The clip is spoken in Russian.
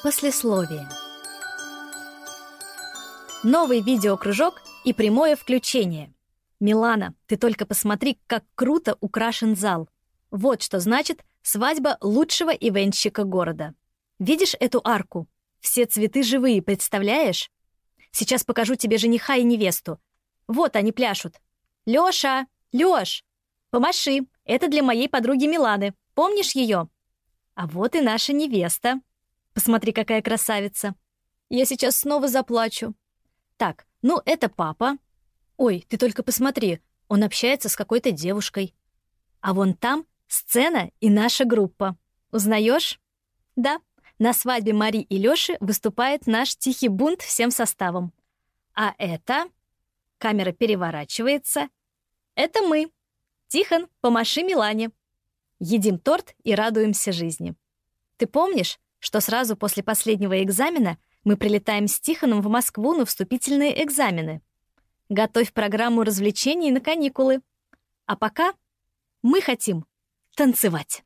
Послесловие. Новый видеокружок и прямое включение. Милана, ты только посмотри, как круто украшен зал. Вот что значит свадьба лучшего ивентщика города. Видишь эту арку? Все цветы живые, представляешь? Сейчас покажу тебе жениха и невесту. Вот они пляшут. Лёша! Лёш! Помаши, это для моей подруги Миланы. Помнишь ее? А вот и наша невеста. Посмотри, какая красавица. Я сейчас снова заплачу. Так, ну это папа. Ой, ты только посмотри, он общается с какой-то девушкой. А вон там сцена и наша группа. Узнаешь? Да, на свадьбе Мари и Лёши выступает наш тихий бунт всем составом. А это... Камера переворачивается. Это мы. Тихон, помаши Милане. Едим торт и радуемся жизни. Ты помнишь, что сразу после последнего экзамена мы прилетаем с Тихоном в Москву на вступительные экзамены. Готовь программу развлечений на каникулы. А пока мы хотим танцевать.